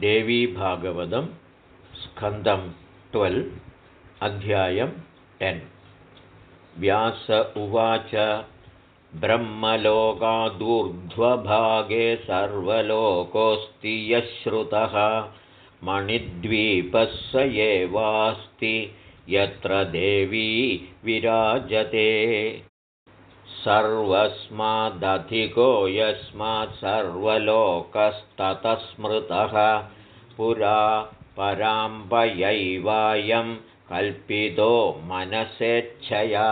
देवीभागवतं स्कन्दं ट्वेल् अध्यायं टेन्। व्यास उवाच ब्रह्मलोकादूर्ध्वभागे सर्वलोकोऽस्ति यश्रुतः मणिद्वीपः स एवास्ति यत्र देवी विराजते सर्वस्मादधिको यस्मात् सर्वलोकस्ततस्मृतः पुरा पराम्बयैवायं कल्पितो मनसेच्छया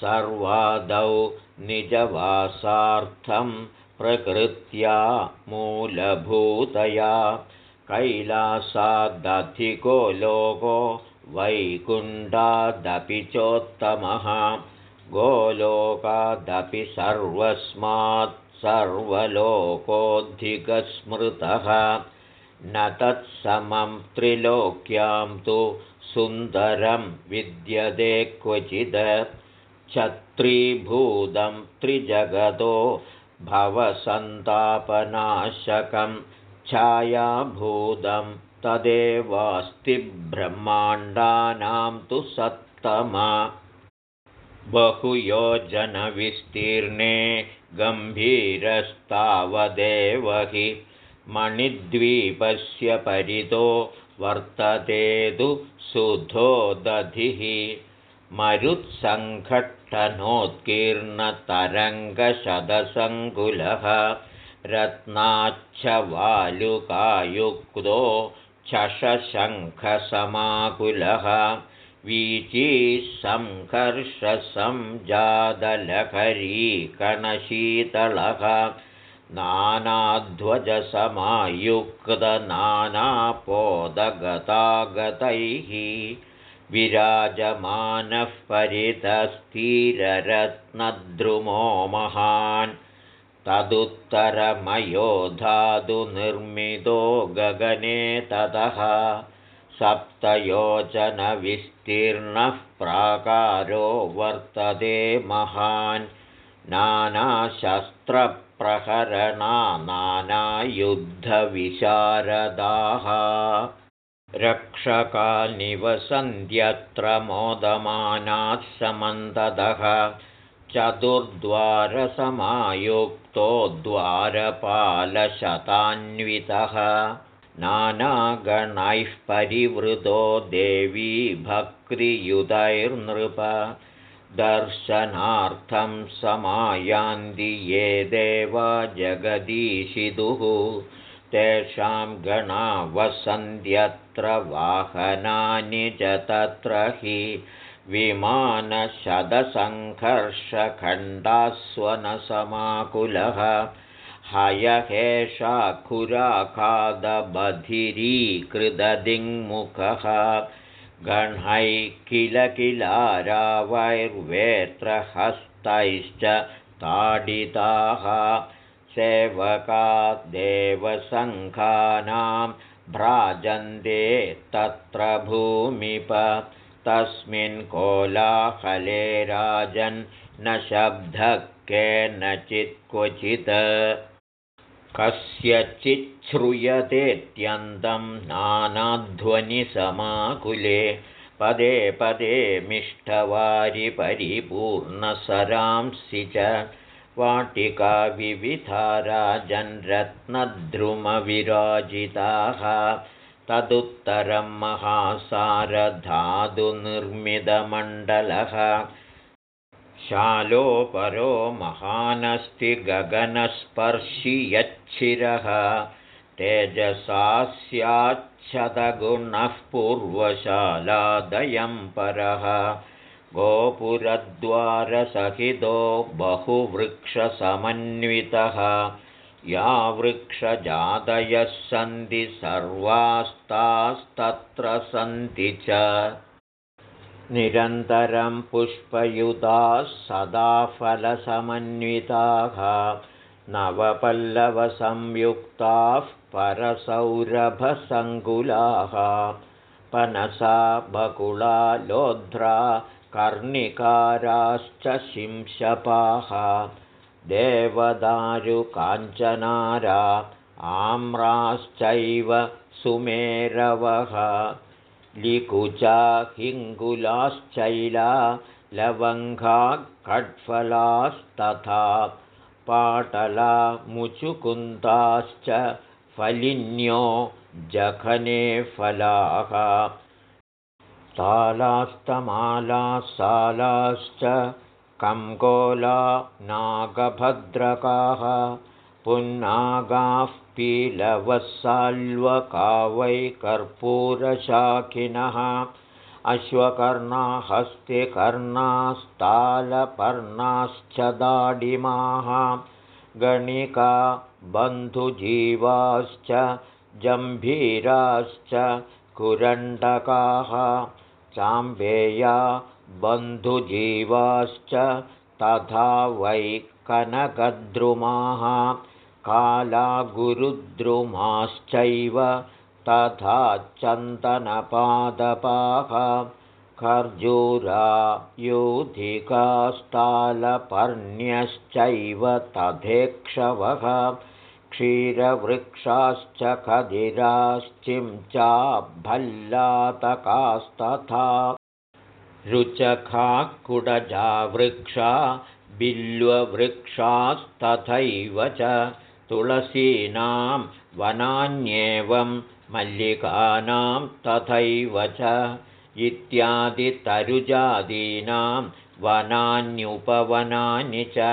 सर्वादौ निजवासार्थं प्रकृत्या मूलभूतया कैलासादधिको लोको वैकुण्ठादपि चोत्तमः गोलोकादपि सर्वस्मात् सर्वलोकोऽधिकस्मृतः। न तत्समं त्रिलोक्यां तु सुन्दरं विद्यते क्वचिद्। छत्रीभूतं त्रिजगतो भवसन्तापनाशकं। छायाभूतं तदेवास्ति ब्रह्माण्डानां तु सत्तमा बहुयोजनविस्तीर्णे गम्भीरस्तावदेव हि मणिद्वीपस्य परितो वर्तते तु सुधो दधिः। मरुत्सङ्घट्टनोत्कीर्णतरङ्गशतसङ्कुलः रत्नाच्छवालुकायुक्तो छशशङ्खसमाकुलः वीचीसङ्घर्षसंजातलहरीकणशीतलः नानाध्वजसमायुक्तनानापोदगतागतैः विराजमानः परितस्थिररत्नद्रुमो महान् तदुत्तरमयो धातुनिर्मितो गगने ततः सप्तयोजनविस्तीर्णः प्राकारो वर्तते महान् नानाशस्त्रप्रहरणा नानायुद्धविशारदाः रक्षका निवसन्त्यत्र मोदमानाः समन्ददः चतुर्द्वारसमायुक्तो द्वारपालशतान्वितः नानागणैः परिवृतो देवी भक्तियुतैर्नृप दर्शनार्थं समायान्ति ये देवा जगदीशिदुः तेषां गणा वसन्त्यत्र वाहनानि च तत्र हि विमानशतसङ्घर्षखण्डास्वनसमाकुलः हयहेशाखुराखादबधिरीकृददिङ्मुखः गणैः किल किलारावैर्वेत्रहस्तैश्च ताडिताः। सेवका देवसङ्घानां भ्राजन्ते तत्र भूमिप। तस्मिन् कोलाहले राजन् न शब्दः केनचित् क्वचित् कस्यचिच्छ्रूयतेऽत्यन्तं नानाध्वनिसमाकुले पदे पदे मिष्टवारिपरिपूर्णसरांसि च वाटिका विविधाराजन्रत्नद्रुमविराजिताः तदुत्तरं महासारधातुनिर्मितमण्डलः। शालोपरो महानस्ति गगनस्पर्शि यच्छिरः तेजसा स्याच्छदगुणः पूर्वशालादयं परः। गोपुरद्वारसहितो बहुवृक्षसमन्वितः। या वृक्षजातयः सन्ति सर्वास्तास्तत्र सन्ति च। निरन्तरं पुष्पयुताः सदा फलसमन्विताः नवपल्लवसंयुक्ताः परसौरभसङ्कुलाः पनसा बकुला लोध्रा कर्णिकाराश्च शिंशपाः देवदारुकाञ्चनारा आम्राश्चैव सुमेरवः लिकुचा हिङ्गुलाश्चैला लवङ्घा खड्फलास्तथा पाटला मुचुकुन्दाश्च फलिन्यो जघने फलाः। तालास्तमालासालाश्च कङ्कोला नागभद्रकाः पुन्नागाः पीलवः वै कर्पूरशाखिनः अश्वकर्णा हस्तिकर्णास्तालपर्णाश्च दाडिमाः गणिका बन्धुजीवाश्च जम्भीराश्च कुरण्डकाः चाम्बेया बन्धुजीवाश्च तथा वै कनकद्रुमाः कालागुरुद्रुमाश्चैव तथा चन्दनपादपाः खर्जूरायुधिकास्तालपर्ण्यश्चैव तथेक्षवः क्षीरवृक्षाश्च खदिराश्चिंचाभल्लातकास्तथा रुचखाकुडजावृक्षा बिल्ववृक्षास्तथैव च तुलसीनां वनान्येवं मल्लिकानां तथैव च इत्यादितरुजादीनां वनान्युपवनानि च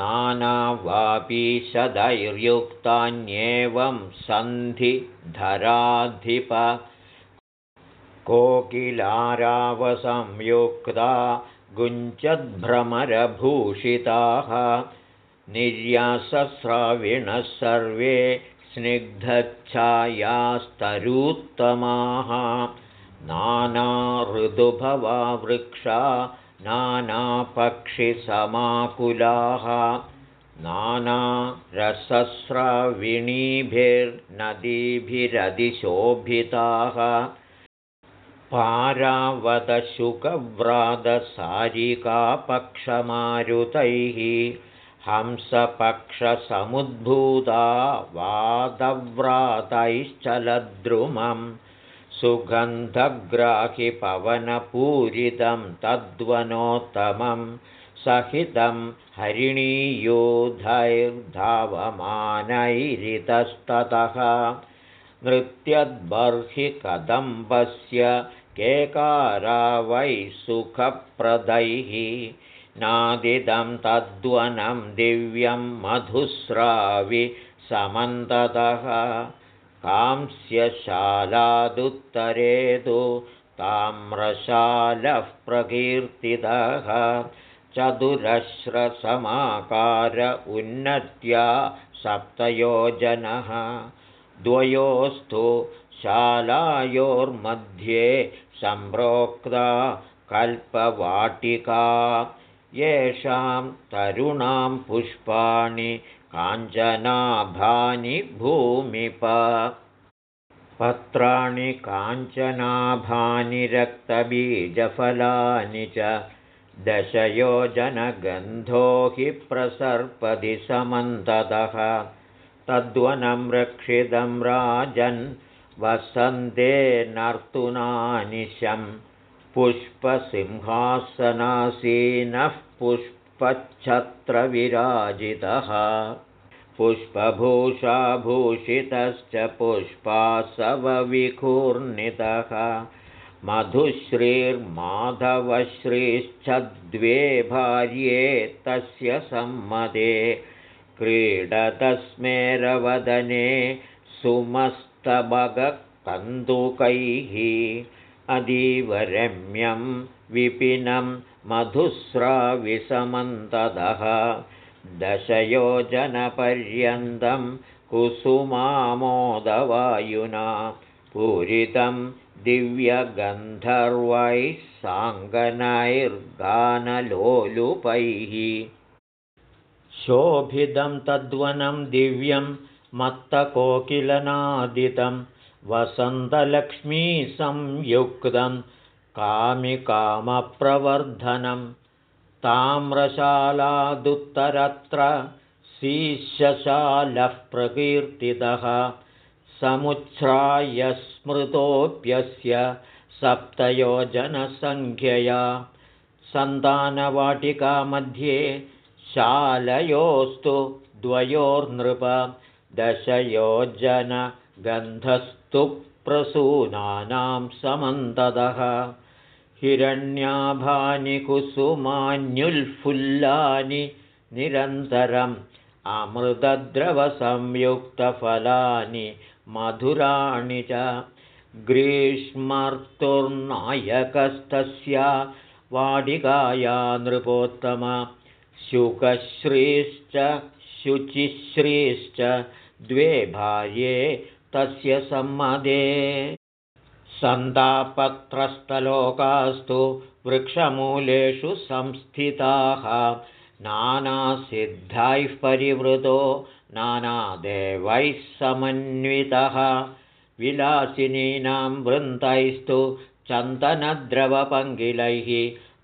नानावापीशदैर्युक्तान्येवं सन्धिधराधिप कोकिलारावसंयुक्ता गुञ्चद्भ्रमरभूषिताः निर्यासस्राविणः सर्वे स्निग्धच्छायास्तरूत्तमाः। नानाऋदुभवा वृक्षा नानापक्षिसमाकुलाः। नानारसस्राविणीभिर्नदीभिरधिशोभिताः। पारावतशुकव्रातसारिकापक्षमारुतैः हंसपक्षसमुद्भूता वादव्रातैश्चलद्रुमं सुगन्धग्राहिपवनपूरितं तद्वनोत्तमं सहितं हरिणीयोधैर्धावमानैरितस्ततः नृत्यद्बर्हि कदम्बस्य केकारा वै सुखप्रदैः नादिदं तद्वनं दिव्यं मधुस्रावि समन्ततः। कांस्यशालादुत्तरे तु ताम्रशालः प्रकीर्तितः। चतुरश्रसमाकार उन्नत्या सप्तयोजनः। द्वयोस्तु शालायोर्मध्ये सम्प्रोक्ता कल्पवाटिका येषां तरुणां पुष्पाणि काञ्चनाभानि भूमिप। पत्राणि काञ्चनाभानि रक्तबीजफलानि च दशयोजनगन्धो हि प्रसर्पदि समन्ततः। तद्वनं रक्षितं राजन् वसन्ते नर्तुनानिशं पुष्पसिंहासनासीनः पुष्पच्छत्रविराजितः। पुष्पभूषाभूषितश्च पुष्पासवविकूर्णितः मधुश्रीर्माधवश्रीश्च द्वे भार्ये तस्य सम्मते। क्रीडतस्मेरवदने सुमस्तभगकन्दुकैः अतीवरम्यं विपिनं मधुस्राविसमन्ततः दशयोजनपर्यन्तं कुसुमामोदवायुना पूरितं दिव्यगन्धर्वैः साङ्गनैर्गानलोलुपैः शोभितं तद्वनं दिव्यं मत्तकोकिलनादितं वसन्तलक्ष्मीसंयुक्तं कामिकामप्रवर्धनं ताम्रशालादुत्तरत्र शीशशालः प्रकीर्तितः समुच्छ्राय स्मृतोऽप्यस्य सप्तयोजनसङ्ख्यया सन्तानवाटिकामध्ये शालयोस्तु द्वयोर्नृप दशयोजनगन्धस्तु प्रसूनानां समन्ततः हिरण्याभानि कुसुमान्युल्फुल्लानि निरन्तरम् अमृतद्रवसंयुक्तफलानि मधुराणि च ग्रीष्मर्तुर्नायकस्तस्या वाटिकाया नृपोत्तम शुकश्रीश्च शुचिश्रीश्च द्वे भार्ये तस्य सम्मदे सन्तापत्रस्तलोकास्तु वृक्षमूलेषु संस्थिताः नानासिद्धैः परिवृतो नानादेवैः समन्वितः विलासिनीनां वृन्तैस्तु चन्दनद्रवपङ्गिलैः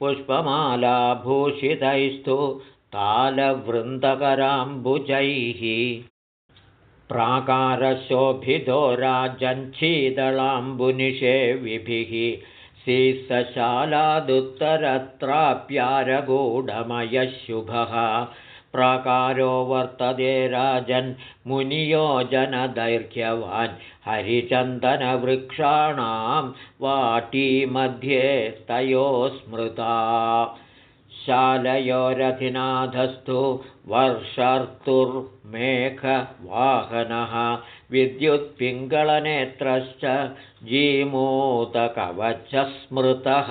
पुष्पमालाभूषितैस्तु तालवृन्दकराम्बुजैः प्राकारशोभितो राजञ्छीदलाम्बुनिषेविभिः शीर्षशालादुत्तरत्राप्यारगूढमयः शुभः प्राकारो वर्तते राजन् मुनियोजनदैर्घ्यवान् हरिचन्दनवृक्षाणां वाटीमध्ये तयोः स्मृता शालयोरधिनाथस्तु वर्षर्तुर्मेघवाहनः विद्युत्पिङ्गलनेत्रश्च जीमूतकवचस्मृतः।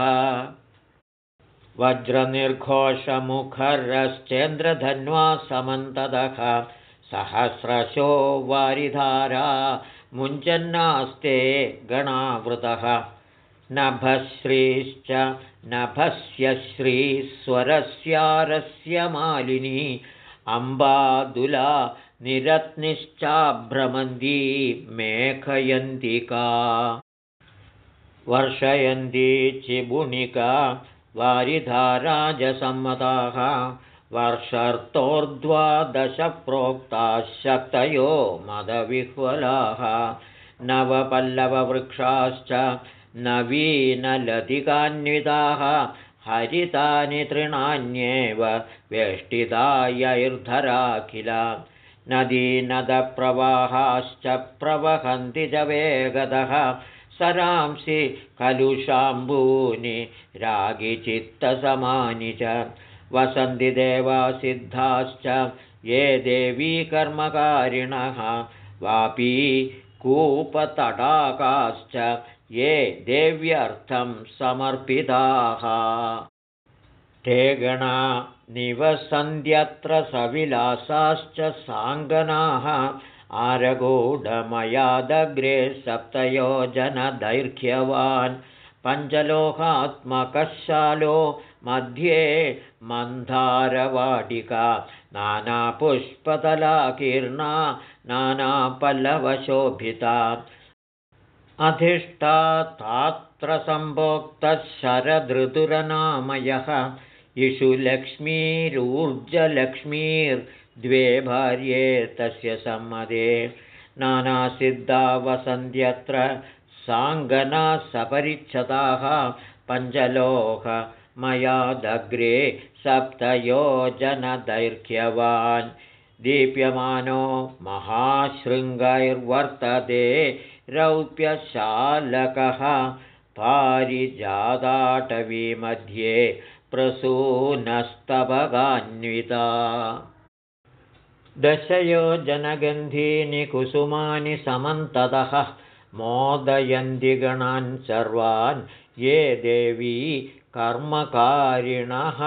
वज्रनिर्घोषमुखरश्चेन्द्रधन्वा समन्तदः सहस्रशो वारिधारा मुञ्चन्नास्ते गणावृतः नभश्रीश्च नभस्य श्रीस्वरस्यारस्य मालिनी अम्बादुला निरत्निश्चाभ्रमन्ती मेघयन्तिका वर्षयन्ती चिबुणिका वारिधाराजसम्मताः वर्षर्तोर्द्वादशप्रोक्ताः शक्तयो मदविह्वलाः। नवपल्लववृक्षाश्च नवीनलतिकान्विताः हरितानि तृणान्येव वेष्टितायैर्धरा किल नदीनदप्रवाहाश्च प्रवहन्ति च वेगतः सरांसि कलुषाम्बूनि रागिचित्तसमानि च। वसन्ति देवासिद्धाश्च ये देवी कर्मकारिणः। वापी कूपतडाकाश्च ये देव्यर्थं समर्पिताः। ते गणा निवसन्त्यत्र सविलासाश्च साङ्गनाः। आरगूढमयादग्रे सप्तयोजनदैर्घ्यवान्। पञ्चलोहात्मकशालो मध्ये मन्दारवाटिका नानापुष्पतलाकीर्णा नानापल्लवशोभिता। सम्भोक्तः शरदृतुरनामयः इषु लक्ष्मीरूर्जलक्ष्मीर्द्वे भार्ये तस्य सम्मदे। नानासिद्धा वसन्त्यत्र साङ्गनाः सपरिच्छताः पञ्चलोहमयादग्रे सप्तयोजनदैर्घ्यवान्। दीप्यमानो महाशृङ्गैर्वर्तते रौप्यशालकः पारिजादाटवीमध्ये प्रसूनस्तपगान्विता दशयोजनगन्धीनि कुसुमानि समन्ततः मोदयन्ति गणान् सर्वान् ये देवी कर्मकारिणः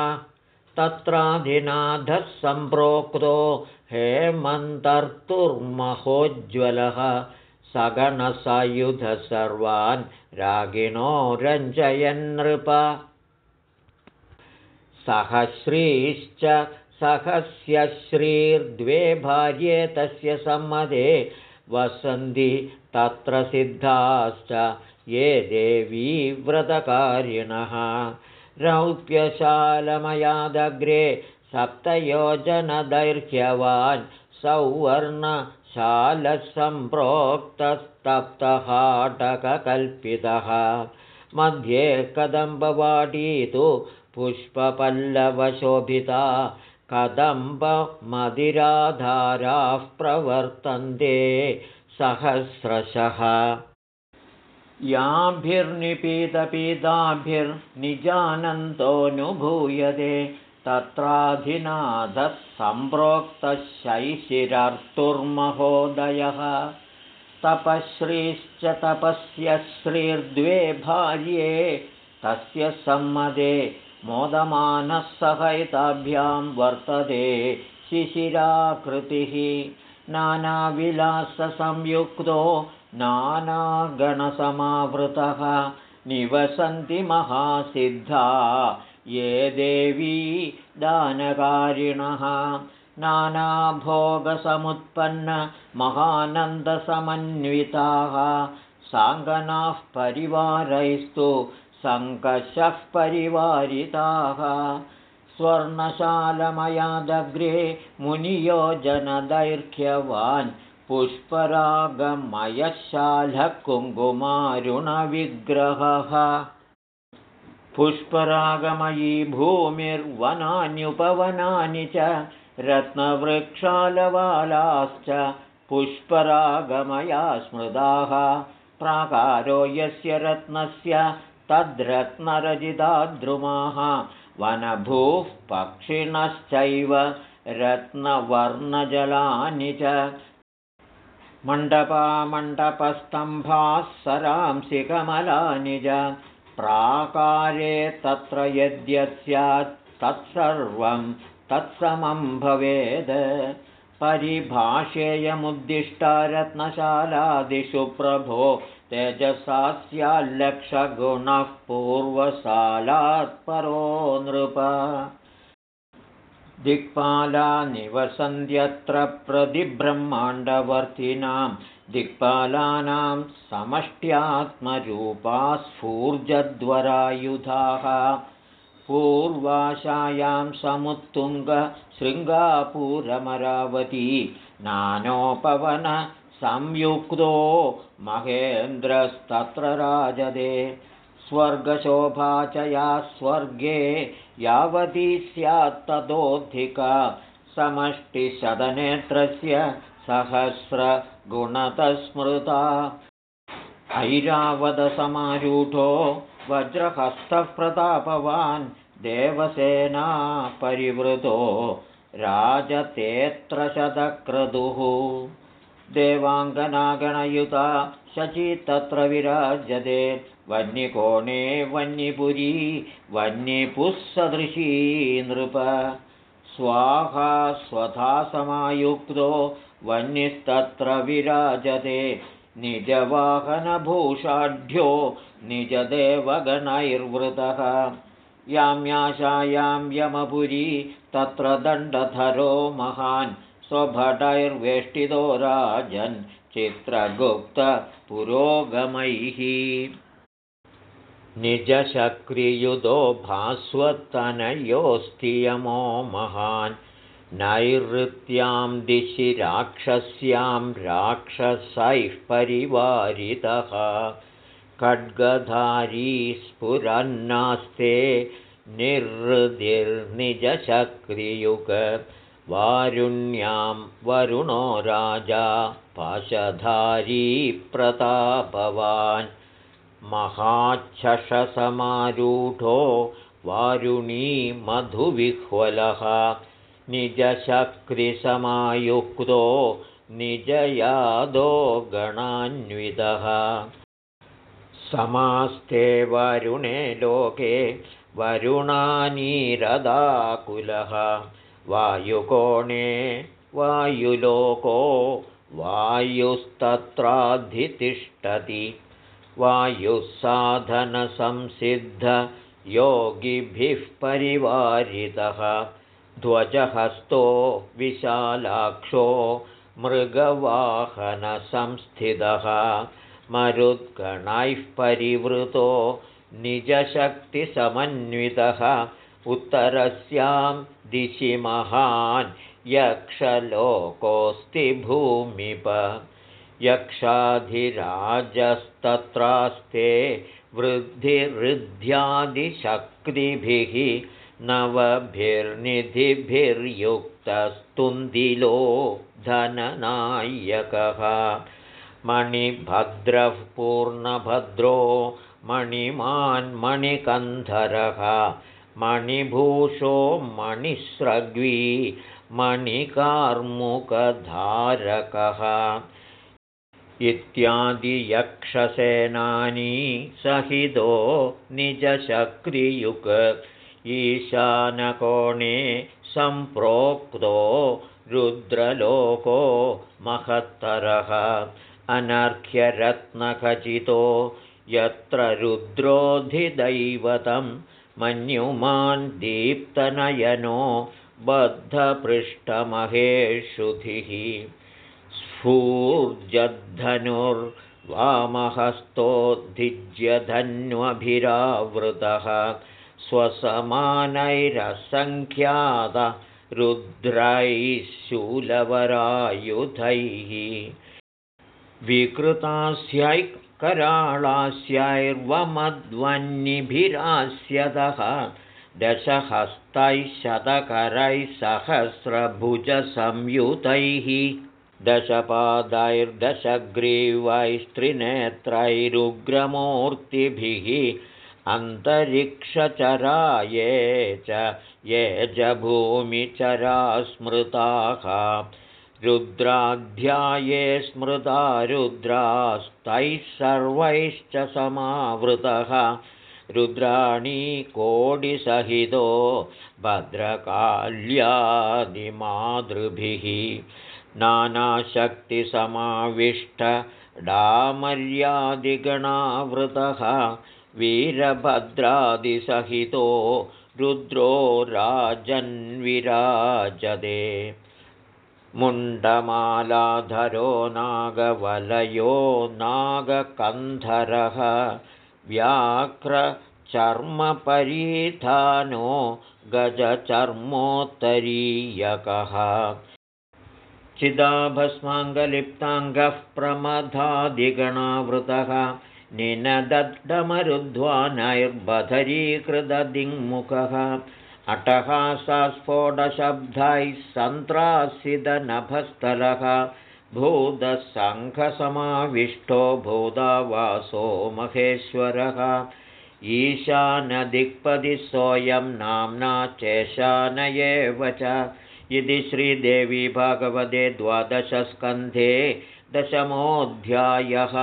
तत्राधिनाथः सम्प्रोक्तो हेमन्तर्तुर्महोज्ज्वलः सगणसायुध सर्वान् रागिणो रञ्जयन्नृप सहश्रीश्च सहस्य श्रीर्द्वे भार्ये तस्य सम्मदे वसन्ति तत्र सिद्धाश्च ये देवी व्रतकारिणः। रौप्यशालमयादग्रे सप्तयोजनदैर्घ्यवान् सौवर्णशालसम्प्रोक्तस्तप्तहाटककल्पितः। मध्ये कदम्बवाटी तु पुष्पपल्लवशोभिता कदम्बमदिराधाराः प्रवर्तन्ते सहस्रशः याभिर्निपीतपीताभिर्निजानन्दोऽनुभूयते तत्राधिनाथः सम्प्रोक्तशैशिरर्तुर्महोदयः। तपश्रीश्च तपस्य श्रीर्द्वे भार्ये तस्य सम्मदे मोदमानः सहैताभ्यां वर्तते शिशिराकृतिः। नानाविलाससंयुक्तो नानागणसमावृतः निवसन्ति महासिद्धा। ये देवी दानकारिणः। नानाभोगसमुत्पन्नमहानन्दसमन्विताः साङ्गनाः परिवारैस्तु सङ्कषः परिवारिताः। स्वर्णशालमयादग्रे मुनियोजनदैर्घ्यवान् कुङ्कुमारुणविग्रहः पुष्परागमयी भूमिर्वनान्युपवनानि च रत्नवृक्षालवालाश्च पुष्परागमया स्मृताः। प्राकारो यस्य रत्नस्य तद्रत्नरजिताद्रुमाः। वनभूः पक्षिणश्चैव रत्नवर्णजलानि च मण्डपामण्डपस्तम्भाः सरांसि कमलानि च प्राकारे तत्र यद्यस्यात् तत्सर्वं तत्समं भवेद्। परिभाषेयमुद्दिष्टा रत्नशालादिषु प्रभो तेजसा स्याल्लक्षगुणः परो नृप दिक्पाला निवसन्त्यत्र प्रतिब्रह्माण्डवर्तिनां दिक्पालानां समष्ट्यात्मरूपा स्फूर्जद्वरायुधाः पूर्वाशायां समुत्तुङ्गशृङ्गापुरमरावती नानोपवनसंयुक्तो महेन्द्रस्तत्र राजदे स्वर्गशोभा च या स्वर्गे यावती स्यात्ततोऽधिका समष्टिशतनेत्रस्य सहस्रगुणतस्मृता। ऐरावतसमारूढो वज्रहस्तः प्रतापवान् देवसेना परिवृतो राजतेऽत्रशतक्रतुः देवाङ्गनागणयुता शची तत्र विराजते वह्निकोणे वह्निपुरी वह्निपुःसदृशी नृप। स्वाहा स्वधा समायुक्तो वह्निस्तत्र विराजते निजवाहनभूषाढ्यो निजदेवगणैर्वृतः। याम्याशायां यमपुरी तत्र दण्डधरो महान् स्वभटैर्वेष्टितो राजन् चित्रगुप्तपुरोगमैः निजशक्रियुतो भास्वत्तनयोऽस्तियमो महान्। नैऋत्यां दिशि राक्षस्यां राक्षसैः परिवारितः। खड्गधारी स्फुरन्नास्ते निर्हृदिर्निजशक्रियुग वारुण्यां वरुणो राजा पाशधारी प्रतापवान् महाच्छषसमारूढो वारुणी मधुविह्वलः। निजशक्रिसमायुक्तो निजयादो गणान्वितः। समास्ते वरुणे लोके वरुणानीरदाकुलः। वायुकोणे वायुलोको वायुस्तत्राधितिष्ठति वायुसाधनसंसिद्धयोगिभिः परिवारितः। ध्वजहस्तो विशालाक्षो मृगवाहनसंस्थितः। मरुद्गणैः परिवृतो निजशक्तिसमन्वितः। उत्तरस्यां दिशि महान् यक्षलोकोऽस्ति भूमिप यक्षाधिराजस्तत्रास्ते वृद्धिहृद्यादिशक्तिभिः नवभिर्निधिभिर्युक्तस्तुन्दिलो धननायकः। मणिभद्रः पूर्णभद्रो मणिमान्मणिकन्धरः मणिभूषो मणिस्रग्वी मणिकार्मुकधारकः इत्यादियक्षसेनानी सहितो निजशक्रियुक् ईशानकोणे सम्प्रोक्तो रुद्रलोको महत्तरः। अनर्घ्यरत्नखचितो यत्र रुद्रोधिदैवतं मन्युमान् दीप्तनयनो बद्धपृष्ठमहेषुधिः स्फूर्जद्धनुर्वामहस्तोद्धिज्यधन्वभिरावृतः स्वसमानैरसङ्ख्यात रुद्रैः शूलवरायुधैः। दशहस्तैः शतकरैः सहस्रभुजसंयुतैः दशपादैर्दशग्रीवैस्त्रिनेत्रैरुग्रमूर्तिभिः अन्तरिक्षचराये च ये च भूमिचरा स्मृताः रुद्राध्याये स्मृता रुद्रास्तैः सर्वैश्च समावृतः। रुद्राणी कोडिसहितो भद्रकाल्यादिमातृभिः नानाशक्तिसमाविष्टडामर्यादिगणावृतः वीरभद्रादिसहितो रुद्रो राजन्विराजते। मुण्डमालाधरो नागवलयो नागकन्धरः व्याघ्रचर्मपरीधानो गजचर्मोत्तरीयकः चिदाभस्माङ्गलिप्ताङ्गः प्रमथादिगणावृतः निनदड्डमरुध्वानैर्बधरीकृतदिङ्मुखः अटहासस्फोटशब्दैः सन्त्रासिदनभस्थलः भूतसङ्घसमाविष्टो भूतावासो महेश्वरः। ईशानदिक्पदि सोऽयं नाम्ना चेशान एव च इति श्रीदेवी भगवते द्वादशस्कन्धे दशमोऽध्यायः